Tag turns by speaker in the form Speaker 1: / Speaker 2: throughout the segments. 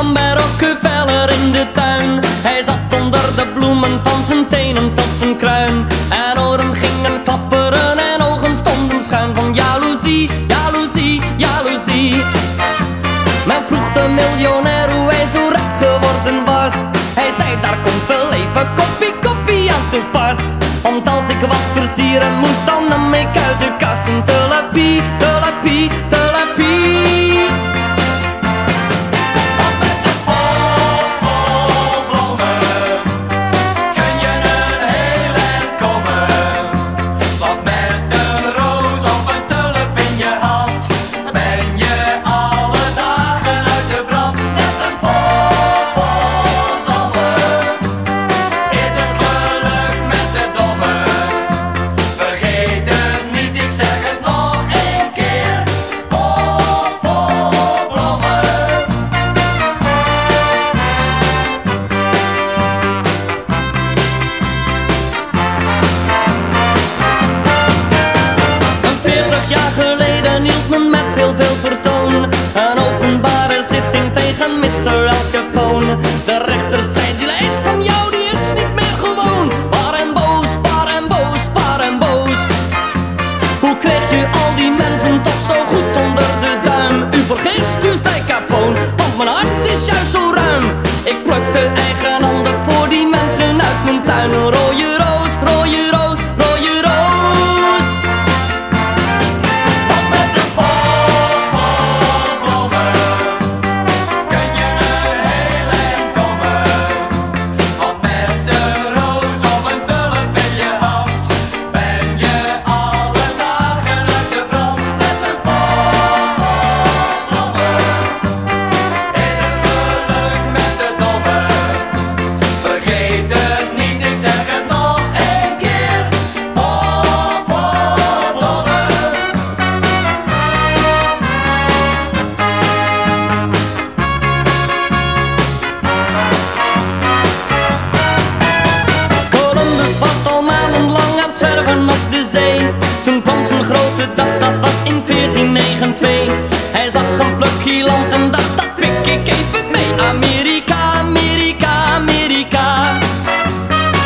Speaker 1: kwam bij in de tuin. Hij zat onder de bloemen van zijn tenen tot zijn kruin. En oren gingen klapperen en ogen stonden schuin van jaloezie, jaloezie, jaloezie. Men vroeg de miljonair hoe hij zo rijk geworden was. Hij zei daar komt wel even koffie, koffie aan te pas. Want als ik wat versieren moest dan nam ik uit de kast een telepie, therapie. Uit mijn was al maandenlang aan het zwerven op de zee. Toen kwam zijn grote dag, dat was in 1492 Hij zag een plukje land en dacht, dat pik ik even mee. Amerika, Amerika, Amerika.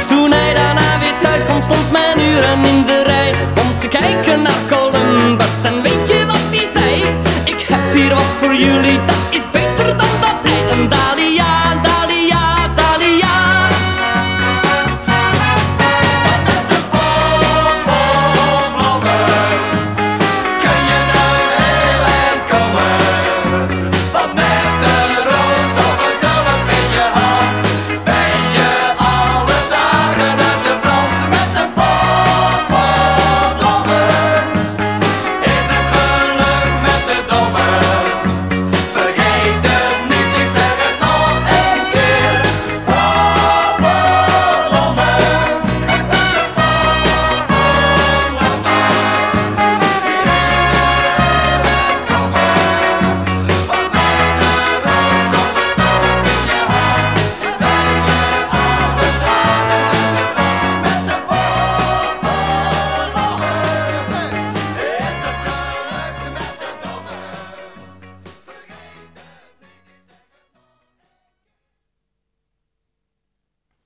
Speaker 1: Toen hij daarna weer thuis kwam, stond men uren in de rij. Om te kijken naar Columbus en weet je wat hij zei? Ik heb hier wat voor jullie,